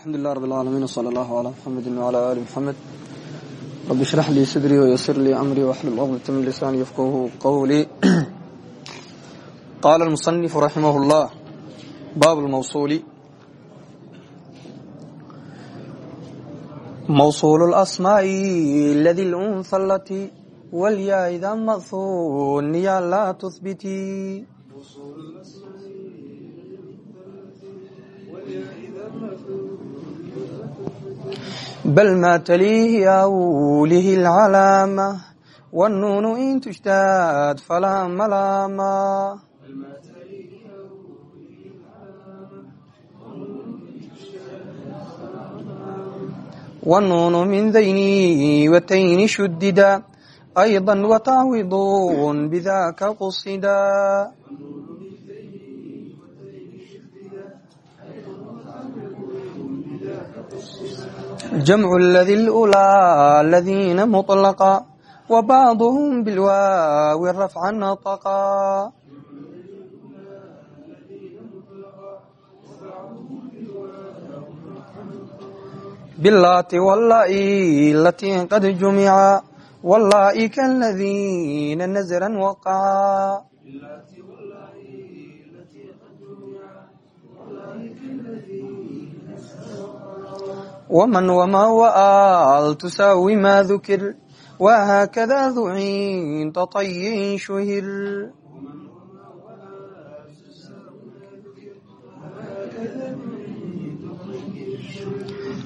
alxamdulilah rab alcaalamiin wsala allahu calaa muxamedin wcalaa aali muxamed rabi ishrax lii sadrii waysir lii amrii waxlul cqdata min lisaani yafqahu qowlii qaala almusanifu raximah llah baab lmawsuuli mawsuulu lasmaa'i ladi lunha alati walyaida mathuniya laa tuhbiti bal ma tliihi awlihi اlcalaama wاnnuunu in tushtaad falaa malaama wاnnuunu min dayni watayni shudida ayضا watacwidun bidaka qusida Jamcu ladi lulaa ladiina muطlaqa wa bacduhum bilwaawi rafca nataqa bilaati wallaa'i latii qad jumica wallaa'i kaladiina nasran waqaca wman wma waal tusaawi ma dukir whakada ducinta طayin shuhir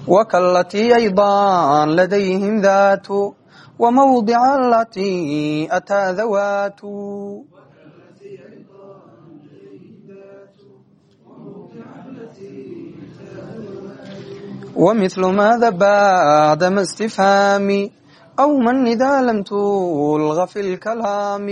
wkalatii ayضا ladayhim datu wmawdica alatii ataa dawatu ومثل ماذا بعدما استفهام أو من إذا لم تلغ في الكلام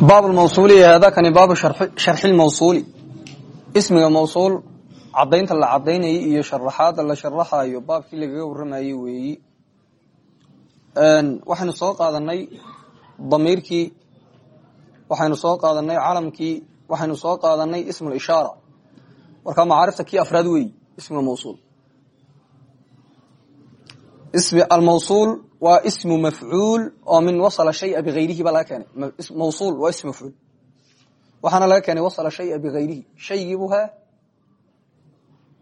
baab mawsul hada kani baabu sharxi mawsuuli ismiga mawsuul cadaynta la cadaynayay iyo sharaxaada la sharaxayo baabkii lagaga waramayey weeyi. Waxaynu soo qaadanay damiirkii waxaynu soo qaadanay calamkii waxaynu soo qaadanay ismu ishaara. Markaa macaarifta kii afraad weeyi ismiga mawsuul. Almawsuul waa ismu mafcuul oo min wasala shaya bigayrihi baa laga keenay. Mawsuul waa ism mafcuul. Waxaana laga keenay wasala shaya bigayrihi shaygiibu he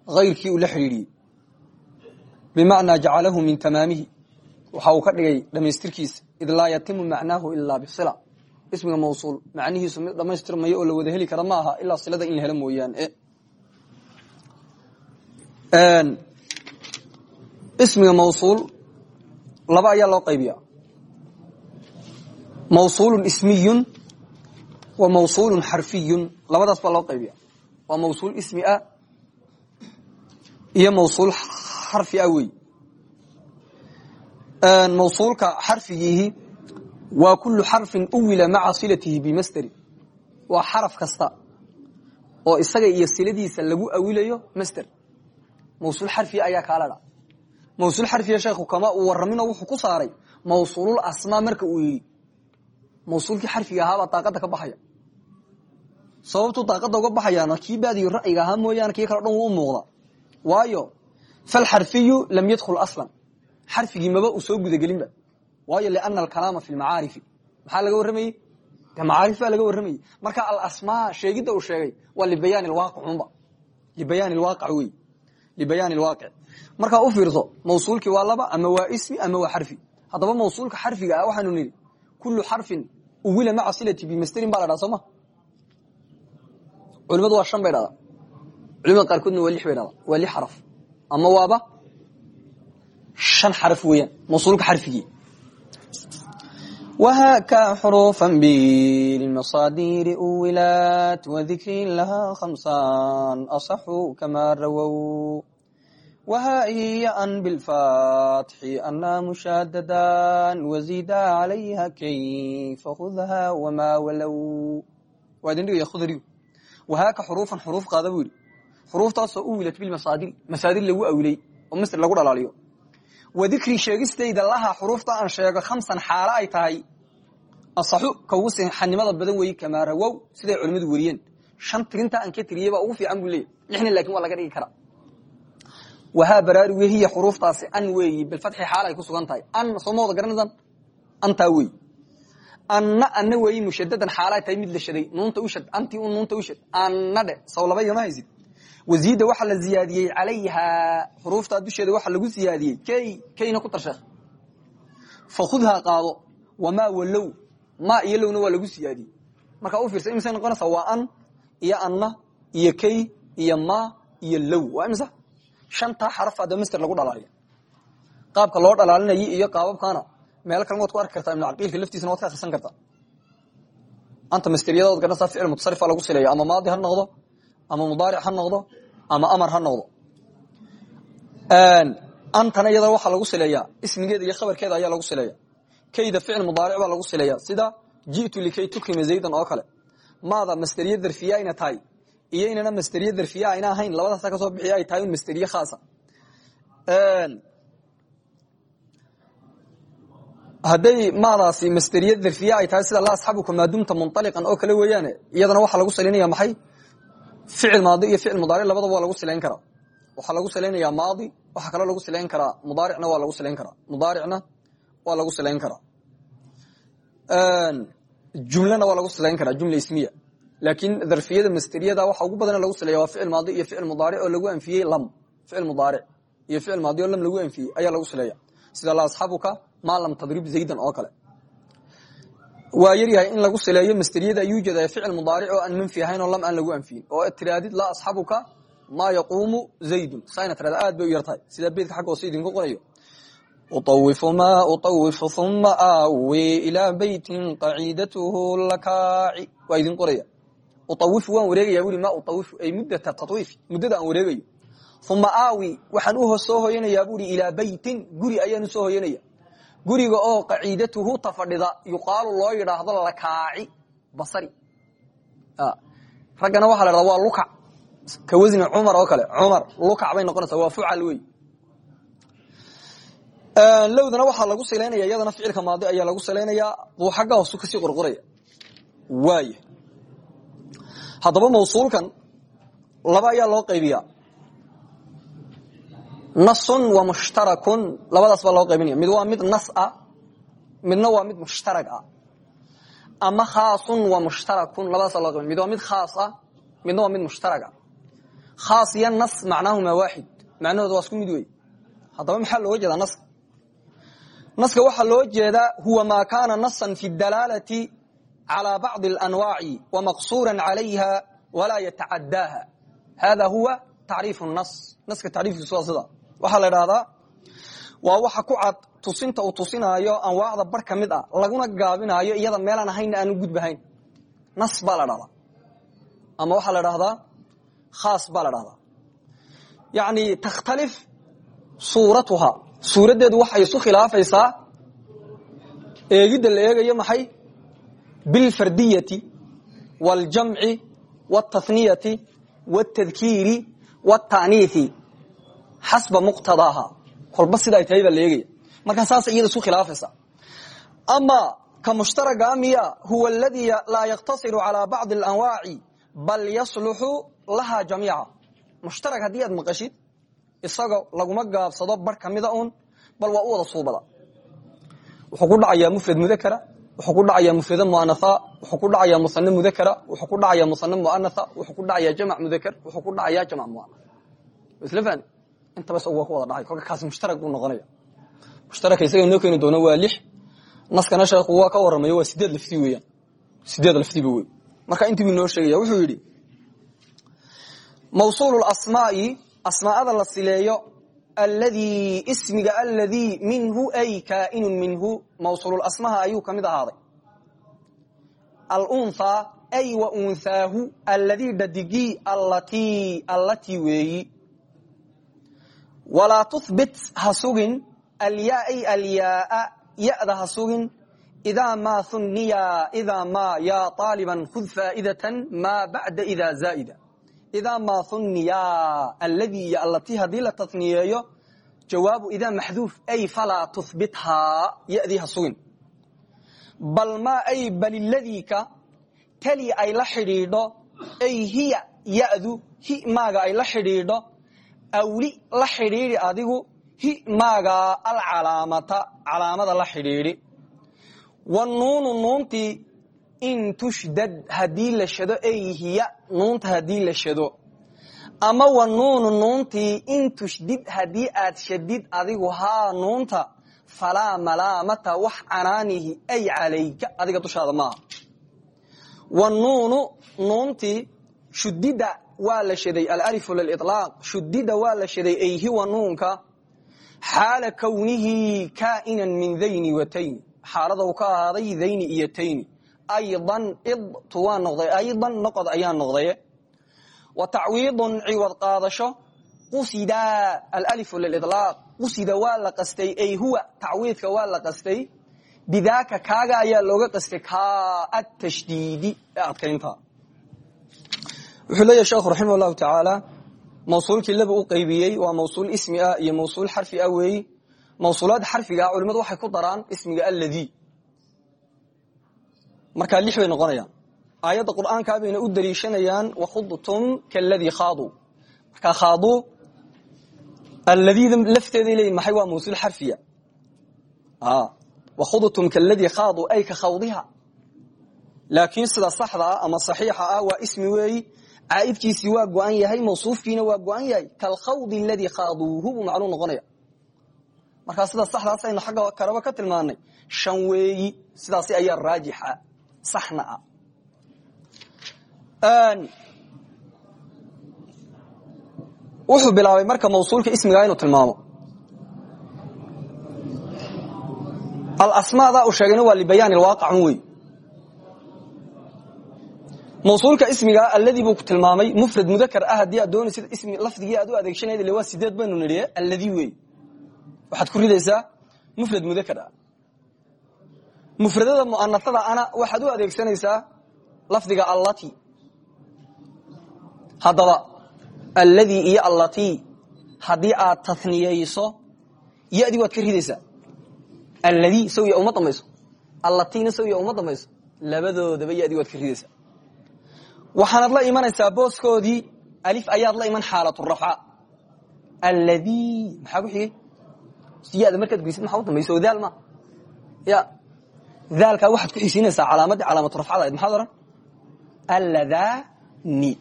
ayrkii uu la xidhiidhiyey bimacnaa jacalahu min tamaamihi waxa uu ka dhigay dhamaystirkiisa id laa yatimu macnaahu ilaa bisila ismiga mawsuul macnihiisu mid dhamaystirmayo oo la wada heli kara ma aha ilaa silada in la helo mooyaane ismiga mawsuul laba ayaa loo qaybiya mawsuulu ismiyun wa mawsuulu xarfiyun labadaas loo qaybiya iyo mawsuul xarfi ah wey mawsuulka xarfigiihi waa kulu xarfin uwila maca silatihi bimasderi waa xaraf kasta oo isaga iyo siladiisa lagu awilayo masder mawsuul xarfiya ayaa kaala dha mawsuul xarfiya sheekhu kama uu wuxuu ku saaray mawsuulul asmaa marka uu yidhi. Mawsuulkii xarfiga ahaabaa daaqada ka baxaya. Sababtuu daaqada uga baxayaana kii baadiyo ra'yiga ahaa mooyaane kii kale dhan wuu u waayo falxarfiyu lam yadkhul aslan. Xarfigii maba uu soo gudagelinba. Waayo liana alkalaama fi lmacaarifi maxaa laga warramayey de macaarif baa laga warramayey marka alasmaa sheegidda uu sheegay waa libayaan lwaaqicunba libayaan lwaaqic wey libayaan lwaaqic markaa u fiirso mawsuulkii waa laba ama waa ismi ama waa xarfi. Haddaba mawsuulka xarfiga ah waxaanu nidhi kulu xarfin uwila maca silati bimasderin ba la dhaha soo ma? Culimadu waa shan bay dhahdaa culimada qaarkoodna waa lix bay dhahdaa waa lix xaraf ama waaba shan xaraf weeyaan mawsuulka xarfigii وhاka xروفا بالمصادير uwilat وذikri لha خمسا أصxu kama rawow وha hiy an بالفاتح أna مشاadدا وزida عalayha kayfa khudha وma walow waa idin dhigaya khudrigu wahaaka xuruufan xuruuf qaada buu yidhi xuruuftaasoo uwilat bilmasaadir masaadir lagu awilay oo masder lagu dhalaaliyo. Wa dikri sheegistayda laha xuruufta aan sheego khamsan xaalo ay tahay. Asaxu ka ugu sixanimada badan weeye kamaa rawow siday culimmadu weriyeen shan tirinta aan ka tiriyey baa ugu fiican buu lixna laakin waa laga dhigi karaa. Wahaa baraaruge hiya xuruuftaasi an weeyi bilfatxi xaal ay ku sugan tahay. An wada garanaysan antaa wey anna anna weeyi mushadadan xaala tahay mid la shaday nuunta ushad antii un nuunta ushad anna saw laba igama haysid waziida waxaa la ziyaadiyey calayhaa xuruuftaa dusheeda waxaa lagu ziyaadiyey. Key keyna ku tarsheekh fakhudhaa qaado wamaa walow maa iyo waa lagu siyaadiyey markaa u fiirsa imisay noqonaysaa waa iyo anna iyo key iyo ma iyo low. Waa imisa? Shantaa xaraf ada master lagu dhalaaliya qaabka loo dhalaalinayay iyo qaababkaana meelo waad ku arki kartaa ibnu caqiilka laftiisana waad ka akrisan kartaa. Anta masteriyadaod garanaysaa ficil mutasarifa lagu sileeya ama maadi ha noqdo ama mudaaric ha noqdo ama amar ha noqdo. Antana iyada waxaa lagu sileeyaa ismigeeda iyo khabarkeeda ayaa lagu sileeya kayda ficil mudaaric baa lagu sileeya sida ji'tu likay tukrima zaydan oo kale. Maada masteriye darfiya ayna tahay. Iyo inana masteriye darfiya ayna ahayn. Labadaasa ka soo bixiya ay tahay un masteriye khaasa. Hadday maadaasi masteriye darfiya ay tahay sida la asxabuka maadumta munaliqan oo kale weeyaane iyadana waxaa lagu salaynaya maxay ficil maadi iyo ficil mudaaric labadaba waa lagu silayn karaa waxaa lagu salaynayaa maadi waxaa kaloo lagu silayn karaa mudaaricna waa lagu silayn karaa mudaaricna waa lagu silayn karaa jumlana waa lagu silayn karaa jumla ismiya. Laakiin darfiyada masteriyada waxa ugu badana lagu silaya waa ficil maadi iyo ficil mudaaric oo lagu anfiyey lam. Ficil mudaaric iyo ficil maadi oo lam lagu anfiyey ayaa lagu sileeya sida la asxabuka maa lam tadrib zaydan oo kale waa yaryahay in lagu sileeyo masteriyada yuujada ficil mudaaric oo aan manfi ahayn oo lam aan lagu anfiyin oo tiraadid laa asxabuka maa yaquumu zaydun. Sayna tirada aad bay u yartahay sida beedka xagga hoose idinku qorayo. Uawifu maa uawifu uma aawi ilaa beytin qaciidatuhu lakaaci. Waa idin qoraya. Uawifu waan wareegaya wuri maa uawifu ay muddata tawiif muddada aan wareegayo. Uma aawi waxaan u soo hoyanaya buri ilaa beytin guri ayaan u soo hoyanaya guriga oo qaciidatuhu tafadhida yuqaalu loo yidhaahdo lakaaci basari. Raggana waxa la dhahda waa lukac. Ka wasni cumar oo kale cumar lukac bay noqonaysaa waa fucal wey lowdana waxaa lagu silaynaya iyadana ficilka maadi ayaa lagu silaynayaa buu xagga hoosu ka sii qorqoraya. Waaya haddaba mawsuulkan laba ayaa loo qaybiyaa nasun wa mushtarakun labadaas baa loo qaybinaya mid waa mid nas ah midna waa mid mushtarag ah ama khaasun wa mushtarakun labadaas baa loo qaybinaya mid waa mid khaas ah midna waa mid mushtarag ah khaas iyo nas macnaahuma waaxid macnahooda waa isku mid wey haddaba maxaa looga jeedaa naska naska waxaa loo jeedaa huwa maa kaana nasan fi dalaalati calى bacضi اlanwaaci wamaqsuura calayha walaa yatacadaaha hada huwa tacriif nas naska tacriifkiisu waa sida waxaa la idhahdaa waa waxa ku cad tusinta uu tusinaayo anwaacda bar ka mid ah laguna gaabinaayo iyada meelaan ahaynna aanu gudbahayn nas baa la dhahdaa ama waxaa la dhahdaa khaas baa la dhahdaa yani takhtalif suuratuha suuraddeedu waxay isu khilaafaysaa eegidda la eegayo maxay bilfardiyati wاljamci wاtathniyati wاtadkiiri wاtaaniihi xasba muqtadaaha kolba sida ay tahay baa leegaya saas iyada isu khilaafaysa amaa ka mushtaraga huwa aladii laa yaqtasiru calaa bacdi alanwaaci bal yasluxu lahaa jamiica mushtarag haddii maqashid isaga laguma gaabsado bar ka un bal waa wada suubada wuxuu ku dhacayaa mufrad mudakara wuxuu ku dhacayaa mufrada muanatha wuxuu ku dhacayaa musane mudakara wuxuu ku dhacayaa musane muanatha wuxuu ku dhacayaa jamac mudakar wuxuu ku dhacayaa jamac muanatha isla intaba isagu ku wada dhacay kolka kaasi mushtarag buu noqonaya. Mushtaraka isaga noo keeni doono waa lix. Naskana sheekhu waa ka waramayo waa sideed lafdi weeyaan. Sideed lafdiba wey marka intii buu inoo sheegaya wuxuu yidhi mawsuul asmaai asmaada la sileeyo alladii ismiga aladii minhu ay kaainun minhu mawsuululasmaha ayuu ka mid ahaaday. Alunhaa ay wa unhaahu alladii dhadigii allatii allatii weeyi walaa tuhbit ha sugin alyaa ay alyaaa ya'da ha sugin idaa maa huniya idaa maa yaa aaliban khud faa'idatan maa bacda idaa zaa'ida. Idaa maa huniya alladii iyo allatii haddii la taniyeeyo jawaabu idaa maxduuf ay falaa tuhbithaa yadii ha sugin. Bal maa ay baliladika tali ay la xidhiidho ay hiya yadu hi maaga ay la xidhiidho awli la xidhiidhi adigu hi maaga alcalaamata calaamada la xidhiidhi. Wanuunu nuuntii in tushdad haddii la shado ay hiya nuunta haddii la shado. Ama wanuunu nuuntii in tushdid haddii aad shadid adigu haa nuunta falaa malaamata wax canaanihi ay calayka adiga dushaada maaha. Wanuunu nuuntii shudida waa la shaday alalifu liliطlaaq shudida waa la shaday ayhi wanuunka xaala kownihi kaa'inan min dayni wa tayni xaalada uu ka ahaaday dayni iyo tayni. Aydan idtu waa noqday aydan noqod ayaa noqdaye wa tacwiidun ciwad qaadasho qusida alalifu liliطlaaq qusida waa la qastay ay huwa tacwiidka waa la qastay. Bidaaka kaaga ayaa looga qastay kaa atashdiidi ee adkaynta wuxuu leeyahy sheekhu raximah llahu tacaala laba u qaybiyey waa mawsuul ismi ah iyo mawsuul xarfi ah weeyi. Mawsuulaad xarfiga ah culimadu waxay ku daraan ismiga alladii markaa lix bay noqonayaan. Aayadda qur'aankaa bayna u daliishanayaan wakhudtum kaladii khaaduu markaa khaaduu alladiida lafteeday leeyihiin maxay? Waa mawsuul xarfiya wakhudtum kaladii khaaduu ay ka khawdiha. Laakiin sida saxda ah ama saxiixa ah waa ismi weeyi caaidkiisii waa go-an yahay mawsuufkiina waa go-an yahay. Kalkhawdi aladii khaaduuhu buu macnuu noqonaya. Markaa sida saxdaas aynu xagga kaleba ka tilmaanay shan weeyi sidaasi ayaa raajixa saxna ah. Wuxuu bilaabay marka mawsuulka ismigaa inuu tilmaamo. Alasmaada uu sheegayna waa libayaan ilwaaqicun wey mawsuulka ismiga alladii buu ku tilmaamay mufrad mudakar ah haddii aad doonaysid ismi lafdigii aad u adeegsanayda ile waa sideed baynu nidhiye alladii wey waxaad ku ridaysaa mufrad mudakar ah. Mufradada mu'anasada ana waxaad u adeegsanaysaa lafdiga allati. Haddaba alladii iyo allatii haddii aad taniyeyso yadii waad ka ridaysaa. Alladii sawiya uma dambayso allatiina sawiya uma dambayso labadoodaba yadii waad ka ridaysaa waxaanad la imanaysaa booskoodii alif ayaad la iman xaalaturafa alladii maxaa ku xigay? Yada markaad geysid maxaa u dambayso daal ma. Ya. Daalkaa waxaad ku xisiinaysaa calaamadii calaamatu rafcada ayd maxaad ohan alladani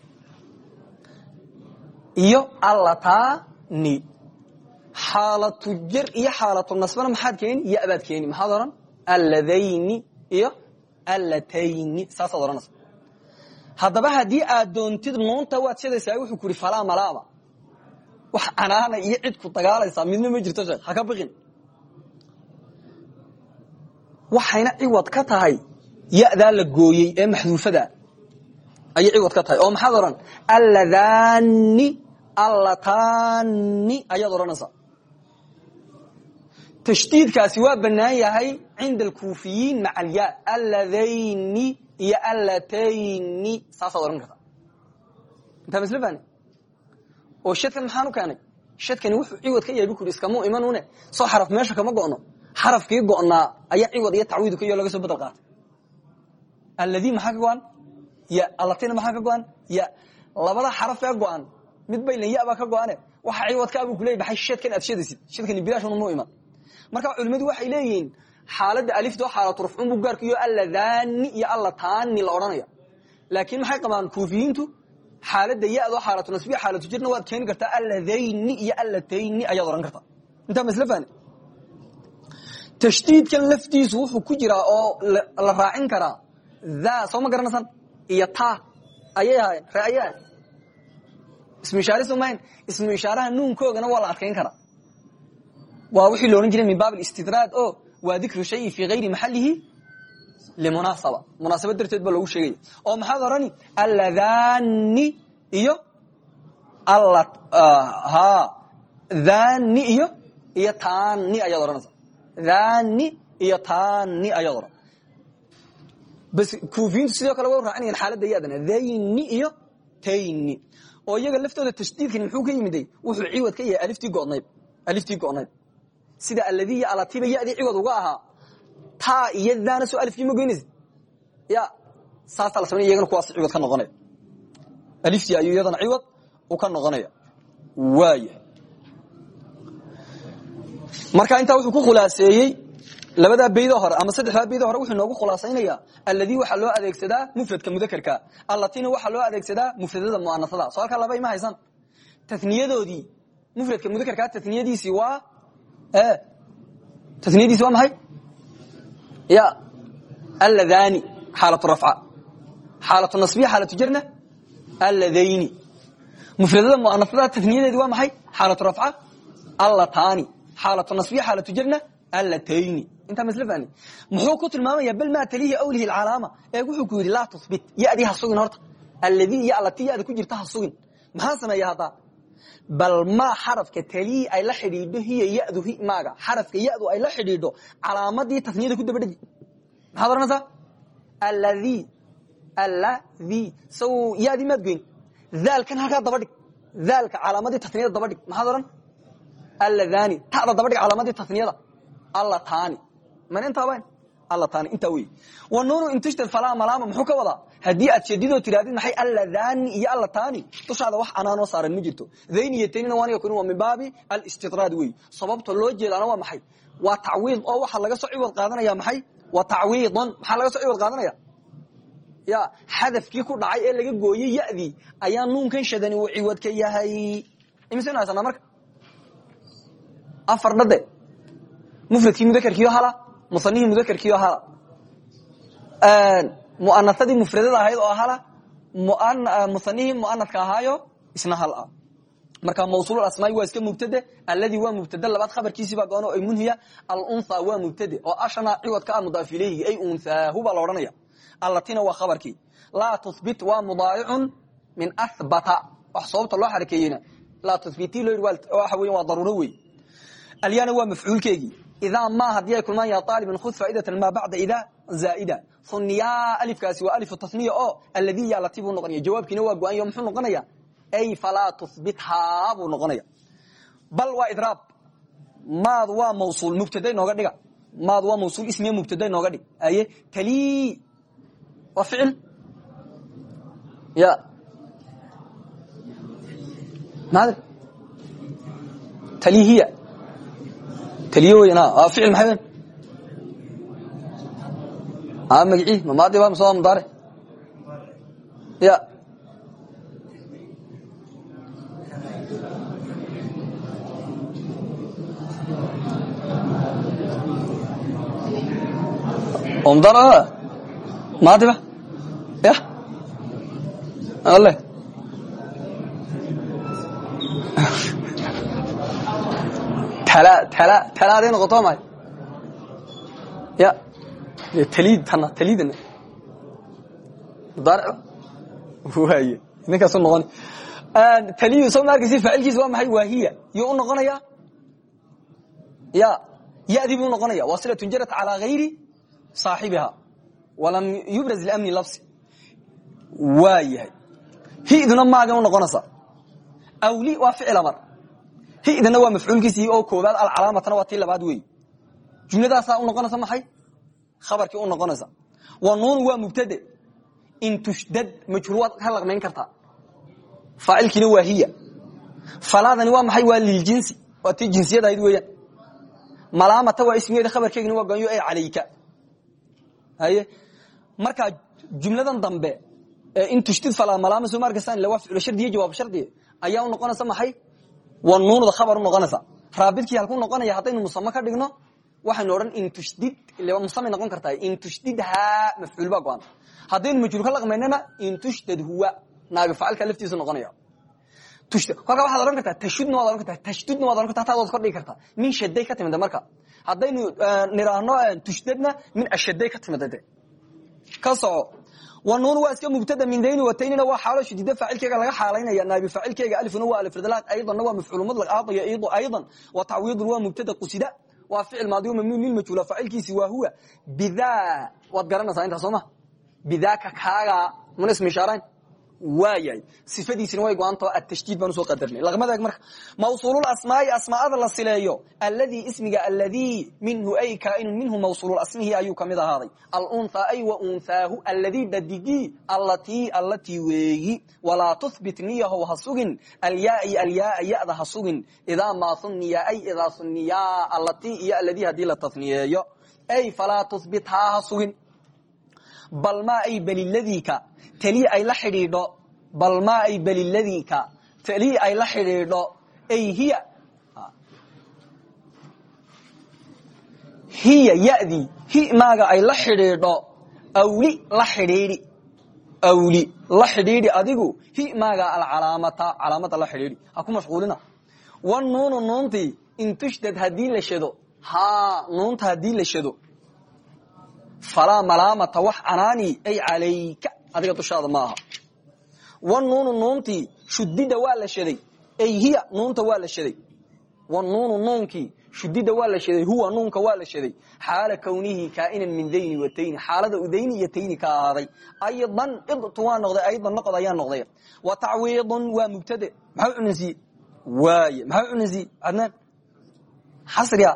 iyo allatani xaalatu jar iyo xaalatu nasbana maxaad keeni yabaad keeni maxaad ohan alladayni iyo allatayni saasaad ohanaysa haddaba haddii aad doontid nuunta waad shadaysaa wuxuu ku yidhi falaa malaama wax canaana iyo cid ku dagaalaysaa midna ma jirto sheekh ha ka biqin waxayna ciwad ka tahay yadaa la gooyey ee maxduufada. Ayay ciwad ka tahay. Oo maxaad odhan alladani allatani ayaad odhanaysaa. Tashdiidkaasi waa bannaan yahay cinda alkuufiyiin maca alya alladayni iyo allatayni. Saasaad odhan kartaa intaa masl fahne oo shadkan maxaan u keenay? Shadkani wuxuu ciwad ka yahay bu ku yidhi imanune soo xaraf meesha kama go'no. Xarafkii go'naa ayaa ciwad iyo tacwiidu ka yo laga soo bedel qaatay. Alladii maxaa ka go-an? Ya allatina maxaa ka go-an? Ya labada xaraf ee go-an. Mid baylan ya baa ka go-ane? Waxa ciwadkaabuu kuley baxay shadkan aad shadaysid shadkani bilaashuna muu iman. Marka culimmadu waxay leeyihiin xaaladda alifto xaalatu rafcun buu gaarka iyo alladani iyo allatani la odhanaya laakiin maxay qabaan kuufiyiintu? Xaaladda yado xaalatu nasbiya xaalatu jirna waad keeni kartaa alladayni iyo allatayni ayaad odhan kartaa. Intaa masl fahne tashdiidkan laftiisu wuxuu ku jiraa oo la raacin karaa tha soo ma garanaysan iyo ta ayay ahaayeen ayay ahayn ismu ishaaraha nuunkoogana waa la adkayn karaa. Waa wixii la jiray min baab alistidraad o waa dikru shayi fii hayri maxalihi limunaasaba munaasaba darteed baa loogu sheegaya oo maxaad odhani alladani iyo dhani iyo iyo tani ayaad odhanaysa dhani iyo tani ayaad odhan bas kuufiyiintu sidoo kale way raacinayaan xaaladda yaadana dhayni iyo tayni. Oo iyaga laftooda tashdiidkani muxuu ka yimiday wuxuu ciwad ka yahay aliftii go'nayd sida alladii iyo alatiba yadii ciwad uga ahaa. Taa iyo daana soo alifkii ma goynaysa ya saasaa la sameynaya iyagana kuwaas ciwad ka noqonaya. Aliftii ayuu iyadana ciwad u ka noqonaya. Waaya marka intaa wuxuu ku khulaaseeyey labadaa beydoo hore ama saddexdaa beydoo hore wuxuu noogu khulaasaynaya alladii waxaa loo adeegsadaa mufradka mudakerka allatina waxaa loo adeegsadaa mufradada mu'anasada. So halkaa laba ima haysan. Taniyadoodii mufradka mudakerkaa taniyadiisii waa taniyadiisi waa maxay? Ya alladani xaalatu rafca. Xaalatu nasbiya xaalatu jarna alladayni mufradada mu'anasada taniyadeedi waa maxay? Xaalatu rafca allatani xaalatu nasbiya xaalatu jarna allatayni. Intaa masl fahni muxuu ku tilmaamaya bal maa talihi awlihi alcalaama? Ee wuxuu ku yidhi laa tuhbit yadii ha sugin horta. Alladii iyo allatii yada ku jirta ha sugin. Maxaa sameeya haddaa bal maa xarafka talihi ay la xidhiidho hiya yadu maaga. Xarafka yadu ay la xidhiidho calaamadii tasniyada ku dabadhegi maxaad ohanaysaa alladii alladii saw yadii maad goyn. Daalkan halkaa dabadhig. Daalka calaamadii tasniyada dabadhig. Maxaad odhan alladani tada dabadhig calaamadii tasniyada. Allatani man intaaba nuunu intishtal falaa malaama muxuu ka wadaa? Haddii aad shadidoo tirahdid maxay alladani iyo allatani dushaada wax anaanoo saaran ma dayn iyo taynina waaniga kun waa min baabi alistidraad wey sababta loo jeedaana waa maxay? Waa tacwiid oo waxaa laga soo ciwad qaadanaya maxay? Waa tacwiidan maxaa laga soo ciwad qaadanaya? Ya xadafkii ku dhacay ee laga gooyey yadii ayaa nuunkan shadani uu ciwad ka yahay haysanaa marka? Afar dhade mufradkii mudakerkiio hala musanihii mudakerkiio hala muanasadii mufradada ahayd oo hala musanihii muanadka ahaayo isna hal ah. Marka mawsuul asmaai waa iska mubtade alladii waa mubtade labaad khabarkiisiibaa goon ay munhiya alunha waa mubtade oo ashana ciwadka a mudaaf ilayhi ay unhaahu baa la odhanaya. Allatina waa khabarkii. Laa tuhbit waa mudaaricun min ahbata wax sababta loo xarakeeyeyna laa tuhbiti loo yidhi waxa weya waa daruuro wey alyana waa mafcuulkeegii idaa ma haddii ay kulmaan ya aalibin khud faaidatan maa bacda idaa zaaida huniyaa alifkaasi waa alifu tasniya oo alladii yaa lati buu noqonaya jawaabkiina waa go-anya muxuu noqonaya ay falaa tuhbithaa buu noqonaya bal waa idraab maad waa mawsuul mubtada nooga dhiga maad waa mawsuul ismiya mubtada nooga dhig aye talii waa ficil ya maad talihiya mase waa mudaare ya oo mudaare maadi ba ya ale talaaday noqoto ma ya tliid tana tliidana mudaaric waay ninkaasu noqon taliyu soo ma arkaysi faacilkiisa waa maxay waahiya yuu u noqonaya ya yadii buu noqonaya waa silatun jarat calaa gayri saaxibiha walam yubraz liamni lafsi waa yahay hiduna maaga u noqonaysa awli waa ficil amar hidana waa mafcuulkiisii oo koobaad alcalaamatana waa tii labaad wey jumladaasaa u noqonaysa maxay? Khabarkii u noqonaysa. Wa nuunu waa mubtade. In tushdad majhuur waad ka laqmayn kartaa faacilkiina waa hiya. Falaadani waa maxay? Waa liljinsi waa tii jinsiyad ahayd weeyaan. Malaamata waa ismigeeda khabarkeegina waa goonyo ee calayka. Haye? Markaa jumladan dambe ee in tushdid falaa malaama soo ma arkaysan ila waa ficlo shardiya jawaab shardiya ayaa u noqonaysa maxay nuunuda khabar u noqonaysa. Raabidkii halku noqonaya haddaynu musame ka dhigno waxaynu odhan in tushdid musamay noqon kartaa in tushdidhaa mafcuul baa go-an. Haddaynu majhuul ka laqmaynana in tushdad huwa naabi facalka laftiisu noqonaya. Kolkaa waxaad ohan kartaa tashudna waad ohan kartaa tashdudna waad ohan kartaa taad waad kordhigi kartaa. Min shaday ka timida marka. Haddaynu niraahno tushdadna min ashaday ka timida de ka soco wa nuun waa iska mubtada min dayni wataynina waa xaalo shadida faacilkeega laga xaalaynaya. Naabi faacilkeega alifuna waa alifradalaad aydanna waa mafcuul mudlaq aadaya iidu aydan. Wa tacwiidun waa mubtada qusida waa ficil maadi mamnuun lilmajhuula faacilkiisi waa huwa bidaa waad garanaysaa intaa sooma bidaaka kaaga muna isma ishaarayn waayahay sifadiisina way go-antao atashdiid baan u soo qadarnay laqmadaag marka mawsuululasmaai asmaada la sileeyo. Alladii ismiga alladii minhu ay kaainun minhu mawsuululasmihi ayuu ka mid ahaaday. Alunhaa ay wa unhaahu alladii dadigii allatii allatii weeyi walaa tuhbit niyahow ha sugin. Alyaai alyaaa yada ha sugin. Idaa maa huniya ay idaa huniyaa allatii iyo alladii haddii la taniyeeyo ay falaa tuhbit haa ha sugin bal maa ay beliladika tali ay la xidhiidho bal maa ay beliladika tali ay la xidhiidho ay hiya. Hiya yadii hi maaga ay la xidhiidho awli la xidhiidhi. Awli la xidhiidhi adigu hi maaga alcalaamata calaamada la xidhiidhi. Ha ku mashquulina. Wanuunu nuuntii in tushdad la shado haa nuunta haddii la shado falaa malaamata wax canaani ay calayka adiga dushaada ma aha wanuunu nuuntii shudida waa la shaday ay hiya nuunta waa la shaday wanuunu nuunkii shudida waa la shaday huwa nuunka waa la shaday xaala kawnihi kaainan min dayni wa tayni xaalada u dayni iyo tayni ka ahaaday. Aydan idtu waa noqday aydan noqod ayaa noqday. Wa tacwiidun waa mubtade. Maxaa cunansiye waaye maxaa cunansiye cadnaan xasriga.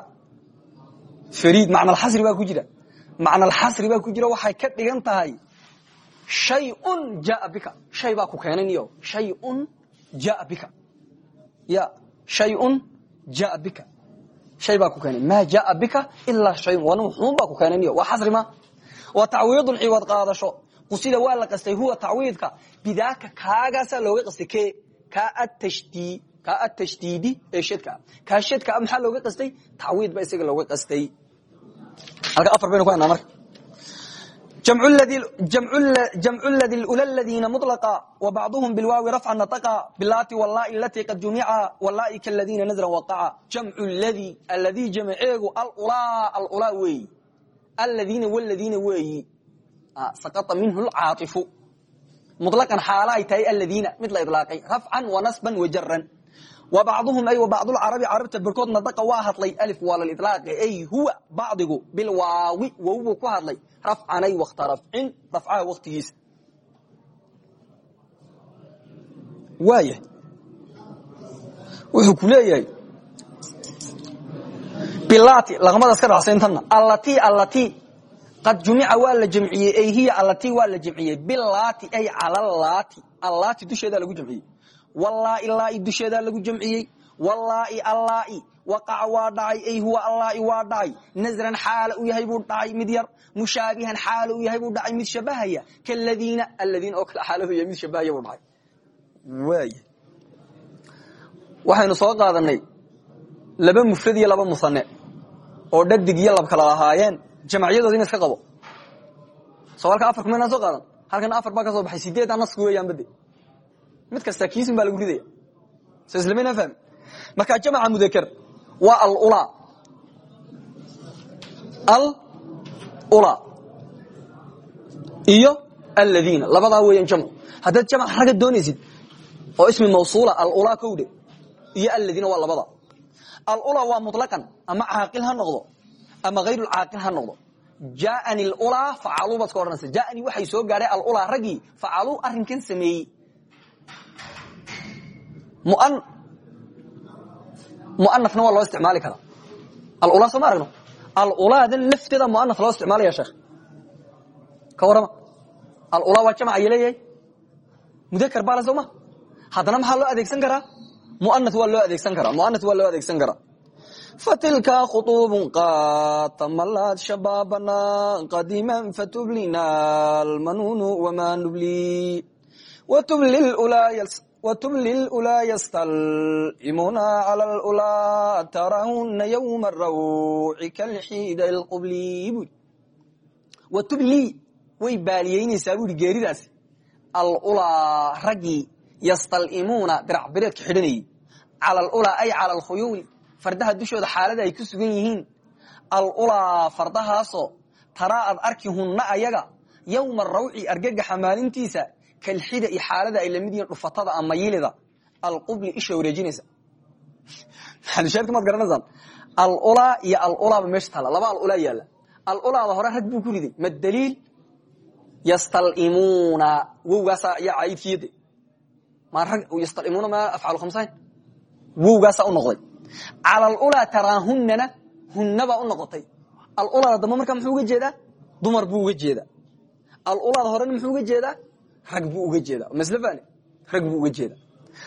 Fariid macnalxasri baa ku jira macnalxasri baa ku jira waxay ka dhigan tahay shayun jaa bika. Shay baa ku keenay niyo shayun jaa bika. Ya shayun jaa bika. Shay baa ku keenay maa jaa bika ilaa shayun. Wan xun baa ku keenay niyo waa xasri ma. Waa tacwiidun ciwad qaadasho. Qusida waa la qastay huwa tacwiidka. Bidaaka kaagaasaa looga qastay ke kaa atashdi kaa atashdiidi ee shadka kaa shadka maxaa looga qastay? Tacwiid ba isaga looga qastay jamculadi ula ladiina mulaa wbacduhum bilwaawi rafca nataa bilaati walaai latii qad jumica walaai kaladiina nadra waaca jamcu ladi aladii jamceegu alulaa alulaa weeyi. Aladiina wladiina weeyi. Saaa minhu caaifu mulaqan xaalaay tahay aladiina mid la ilaaqay rafcan wanasban wajaran wbacduhum ay bacdulcarabi carabta barkood nadaqa waa hadlay alif waa laliطlaaqi ay huwa bacdigu bilwaawi wow buu ku hadlay. Rafcanay wakta rafcin rafcaha waktigiisa waaya wuxuu ku leeyahay bilati laqmadaas ka dhacsayntanna allati allati qad jumica waa la jamciyey ay hiya allati waa la jamciyey bilati ay calalaati allaati dusheedaa lagu jamciyey. Walaai laai dusheedaa lagu jamciyey. Walaai allaai waqaca waa dhacay ay huwa allaai waa dhacay. Nasran xaala u yahay buu dhacay mid yar mushaabihan xaala u yahay buu dhacay mid shabahaya. Kaladiina aladiina oo kale xaala yahay mid shabahaya buu dhacay. Waaya waxaynu soo qaadanay laba mufrad iyo laba musane oo dhadig iyo lab kala lahaayeen. Jamacyadoodina iska qabo. Soo halka afar kumaynaan soo qaadan halkana afar baa ka soo baxay sideeddaa naski weeyaan bade mid kasta kiisun baa lagu ridaya so islamayna fahmi marka jamca mudakr waa alula. Alula. Iyo aladiina labadaa weeyaan jamcu haddaad jamc raga doonaysid oo ismi mawsuula alula kowdhe iyo aladiina waa labada alula waa muطlaqan ama caaqil ha noqdo ama hayr caaqil ha noqdo jaani lulaa facaluu baad ka odhanaysa jaanii waxay soo gaadhay alulaa raggii facaluu arrinkan sameeyey. Muanafna waa loo isticmaali karaa. Alula soo ma aragno? Alulaadan lafteeda muanaf loo isticmaalaya sheekh ka warrama. Alula waa jamc aya leeyahay. Mudakar baale soo ma? Haddana maxaa loo adeegsan karaa? Muana waa loo adeegsan karaa. Muana waa loo adeegsan karaa fatilka khuطuub qatamalaad shabaabana qadiman fatublina almanuunu wama nubli watubli ulaa yastalcimuna cala ulaa tarahuna ywma rawci kalxiida qubli watubli way baaliyeynaysaa buuhi geeridaasi alulaa raggii yastalcimuuna birac biriedka xidhanayey cala ulaa ay cala khuyuuli fardaha dushooda xaalada ay ku sugan yihiin. Alulaa fardahaasoo taraa ad arki hunna ayaga. Yowma rawci argagaxa maalintiisa kalxida iyo xaalada ay la mid yihiin dhufatada ama yilida. Alqubli isha wareejinaysa. Maad garanaysaan? Alulaa iyo alulaaba meesha taalla laba alulaa yaalla. Alulaada hore rag buu ku riday. Ma daliil? Yastalimuuna. Wowgaasa yaa caidkiyade ma rag yastalimuuna ma afcaal khamsayn? Wowgaasa u noqday cala alulaa taraahunana hunaba u noqotay. Alulaada dambe markaa muxuu uga jeedaa? Dumar buu uga jeedaa. Alulaada horena muxuu uga jeedaa? Rag buu uga jeedaa. Maslafani rag buu uga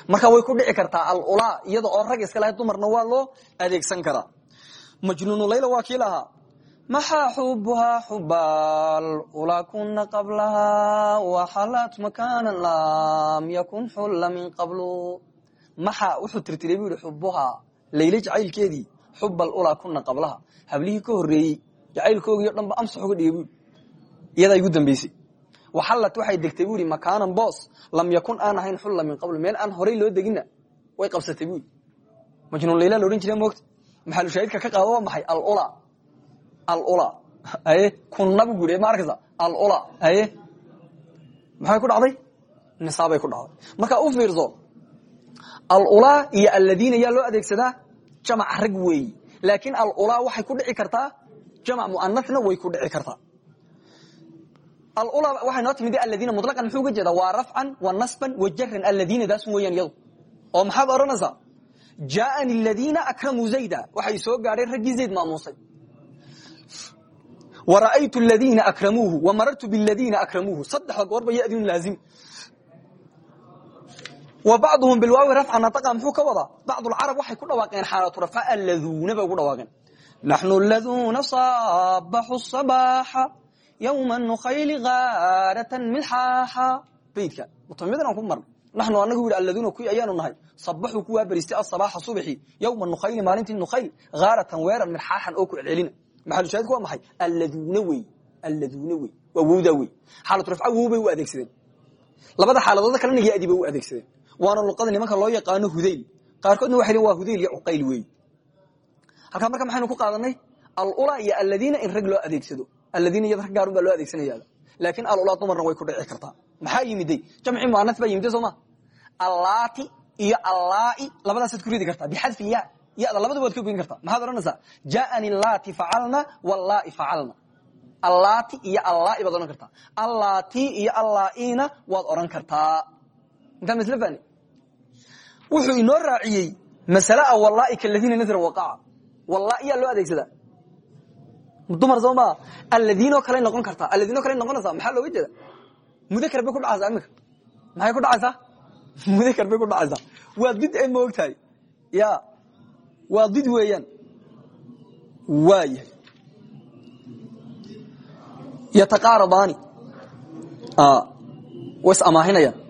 marka way ku dhici kartaa alulaa iyada oo rag iska lahayd dumarna waa loo adeegsan karaa. Majnuunulayla waa kii lahaa maxaa xubuhaa xubaal ulaa kuna qablahaa waxalaat makaanan lam yakun xulla min qablu. Maxaa wuxuu tirtiray bu yihi layla jacaylkeedii xubal ulaa kuna qablaha. Hablihii ka horeeyey jacaylkoogii o dhan ba amsax uga dhigay bui iyadaa igu dambeysay. Waxallat waxay degtay bu i makaanan boos. Lam yakun aan ahayn xulla min qabl meel aan horay loo degina way qabsatay bui majnuun layla la odhan jira moogta maxalushaahidka ka qaado? Waa maxay alula alula aye kunna bu guri ma arkaysa alula aye. Maxay ku dhacday? Nisaabay ku dhacday. Marka u fiirso alula iyo aladiina yaa loo adeegsadaa jamac rag weeyi laakiin alula waxay ku dhici kartaa jamac muanasna way ku dhici kartaa. Alula waxay noo timid aladiina muطlaqan muxuu uga jeedaa waa rafcan wa nasban wa jaran aladiina daas weeyaan iyadu. Oo maxaad odhanaysaa jaaani aladiina akramuu zayda. Waxay soo gaadheen raggii zayd maamuusay. Wa ra'aytu aladiina akramuuhu wa marartu biladiina akramuuhu. Saddexda goorba yadin laazim bacduhum bilwaawi rafca nataqa muxuu ka wadaa? Bacd lcarab waxay ku dhawaaqeen xaalatu rafca aladuuna bay ugu dhawaaqeen. Naxnu laduuna saabaxu sabaaxa yowma nukhayli gaaratan milxaaxa beydka mutamidan ku marnay naxnu anagu yidhi alladuuna kuwii ayaanu nahay sabaxuu kuwaa beristay asabaaxa subxi yowma nukhayli maalintii nukhayl gaaratan weeran milxaaxan oo ku celcelina maxalushaahidku waa maxay? Alladuuna wey alladuuna wey waa wowdaa wey. Xaalatu rafca wow bay u adeegsadeen. Labada xaaladooda kalena yadi bay u adeegsadeen waana luqada nimanka loo yaqaano hudayl qaarkoodna waxay waa hudayl iyo cuqayl wey halkaa marka maxaynu ku qaadanay alula iyo aladiina in rag loo adeegsado. Aladiina iyada rag gaarun baa loo adeegsanaya laakiin alula dumarna way ku dhici kartaa. Maxaa yimiday? Jamci muanas baa yimida soo ma? Allaati iyo allaai labadaasaad ku ridi kartaa. Bixadfi ya yada labadaba waad ka goyn kartaa. Maxaad odhanaysaa? Jaani laati facalna walaai facalna. Allaati iyo allaai baad odhan kartaa. Allaati iyo allaaina waad odhan kartaa. Intaa masl fani wuxuu inoo raaciyey masala walaai kaladiina nazra waqaca walaaiyaa loo adeegsadaa dumar soo maa aladiinoo kale noqon kartaa. Aladiinoo kale noqonaysaa maxaa looga jeeda mudakar bay ku dhacaysaa imika maxay ku dhacaysaa? Mudakar bay ku dhacaysaa. Waa did ay ma og tahay. Ya waa did weeyaan. Waayahay yataqaarabaani. Way is amaahinayaan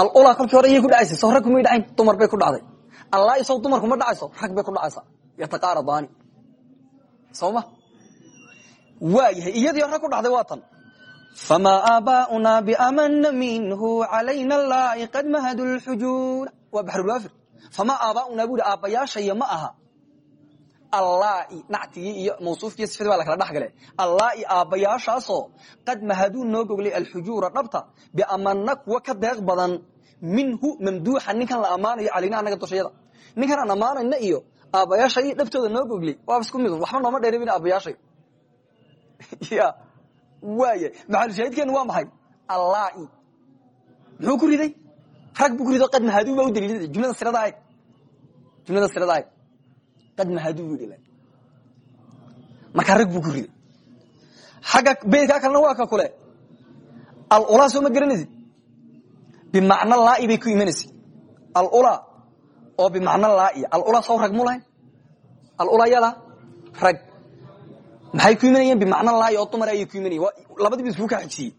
alula kolkii hore iyay ku dhacaysa sow rag kumay dhacayn dumar bay ku dhacday. Allaa sow dumar kuma dhacayso rag bay ku dhacaysaa yataqaarabaani soo ma waa yahay iyadii rag ku dhacday waa tan. Famaa aabaaunaa biamana minhu calayna allahi qad mahadu lxujuura waa baxrulwaafir famaa aabaaunaa bu hi aabbayaashaya ma aha allaai nactigii iyo mawsuufkiiyo sifadii baa la kala dhex gale allaai aabbayaashaasoo qad mahaduu noo goglay alxujuura dhabta biamana kuwa ka deeq badan minhu mamduuxa ninkan la ammaanayo calayna anaga dushayada ninkan aan ammaanayna iyo aabbayaashay dhabtooda noo goglay waaba isku mid waxba nooma dheerebin aabbayaashay ya waaya maxalushaahidkeenu waa maxay? Allaai muxuu ku riday? Rag buu ku rido qad mahaduu baa u daliilada jumlada sirada eg jumlada sirada eg bu yidhi markaa rag buu ku riday. Xagga beydkaa kalena waa ka kule alula soo ma garanaysid? Bimacno laai bay ku imanaysid. Alula oo bimacno laai alula sow rag mu lahayn? Alula yala? Rag. Maxay ku imanayeen? Bimacno laai oo dumar ayay ku imanayen labadiba isku kaa xigsiiyey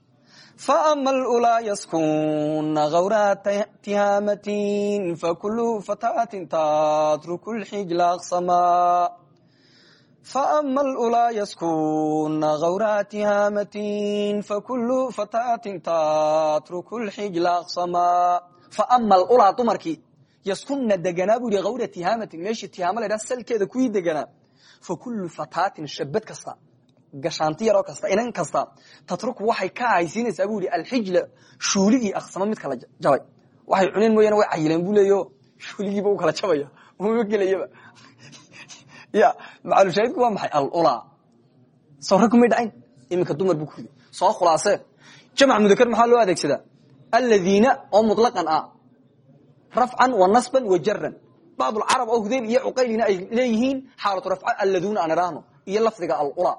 faama alulaa yaskuna gawraata tihaamatin fakulu fataatin tatruku lxijla aqsama faama alulaa yaskuna gawraa tihaamatin fakulu fataatin tatruku lxijla aqsama faama alulaa dumarkii yaskuna deganaa bu yihi gawra tihaamatin meeshii tihaama laydhaha salkeeda kuwii deganaa fakulu fataatin shabad kasta gashaanti yaroo kasta inan kasta tatruku waxay ka haysiinaysaa bu yihi alxijla shuuligii aqsamo mid kala jabay. Waxay cuneen mooyaane way cayileen bu leeyo shuuligiiba u kala jabaya uma gelayaba. Ya macalushaahidku waa maxay? Alula. Soo rag kumay dhacayn iminka dumar buu ku soo khulaase. Jamc mudakr maxaa loo adeegsadaa aladiina oo muطlaqan ah rafcan wa nasban wa jaran bacd carab oo hudayl iyo cuqaylina ay leeyihiin xaalatu rafca alladuna aan idhaahno iyo lafdiga alula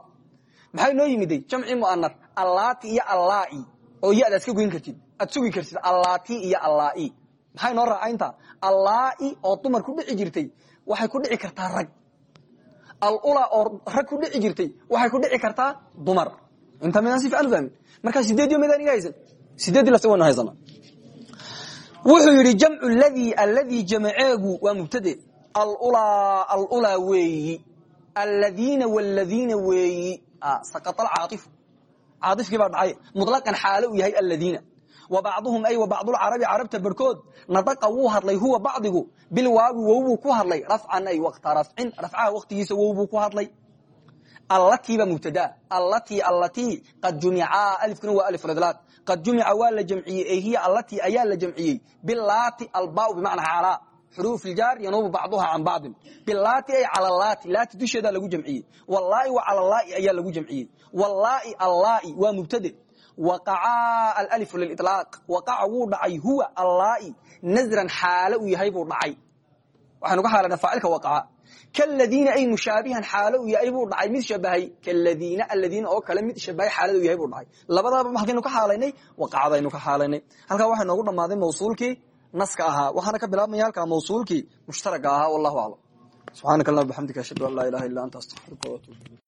maxaa inoo yimiday? Jamci muanar allaati iyo allai oo yada ad ka goyn kartid. Aad sugi kartid. Allaati iyo allai maxaa inoo raaca inta allai oo dumar ku dhici jirtay waxay ku dhici kartaa rag. Alula oo rag ku dhici jirtay waxay ku dhici kartaa dumar. Inta midaan si fiican fahmin. Markaa sideed yo midaan iga haysan sideeddii lafta waynu haysana wuxuu yidhi jamcu ladii alladii jamaceegu waa mubtade. Alulaa alulaa weeyi. Alladiina wladiina weeyi saqaa alcaaifu caaifkii baa dhacay. Muطlaqan xaalo uu yahay alladiina. Wa bacduhum ay wa bacdulcarabi carabta barhkood nadaqa wuu hadlay huwa bacdigu. Bilwaawi wow buu ku hadlay. Rafcan ay waqta rafcin rafcaha waqtigiisa wow buu ku hadlay. Allatii baa mubtada. Allatii allatii qad jumicaa alifkuna waa alifladlaad qad jumica waa la jamciyey ee hiya allatii ayaa la jamciyey. Bilaati alba bimacnaa calaa xuruuf iljaar yanuubu bacduha can bacdin bilaati ay cala laati laati dusheedaa lagu jamciyey walaai wa cala laai ayaa lagu jamciyey walaai allaai waa mubtade waqacaa alalifu lililaaq waqaca wuu dhacay huwa allaai nasran xaalo uu yahay buu dhacay waxaynu ka xaalanaa faacilka waqaca kaladiina ay mushaabihan xaalo uu yahay buu dhacay mid shabahay kaladiina aladiina oo kale mid shabahay xaalada uu yahay buu dhacay labadaaba halkaynu ka xaalaynay waqacadaynu ka xaalaynay halkaa waxaa noogu dhammaaday mawsuulkii naska ahaa waxaana ka bilaabmaya halkaa mawsuulkii mushtaraga ahaa wallahu aclam subxaanaka allahuma bxamdika ashhadu an laa ilaha illa anta astaqfiruka watuub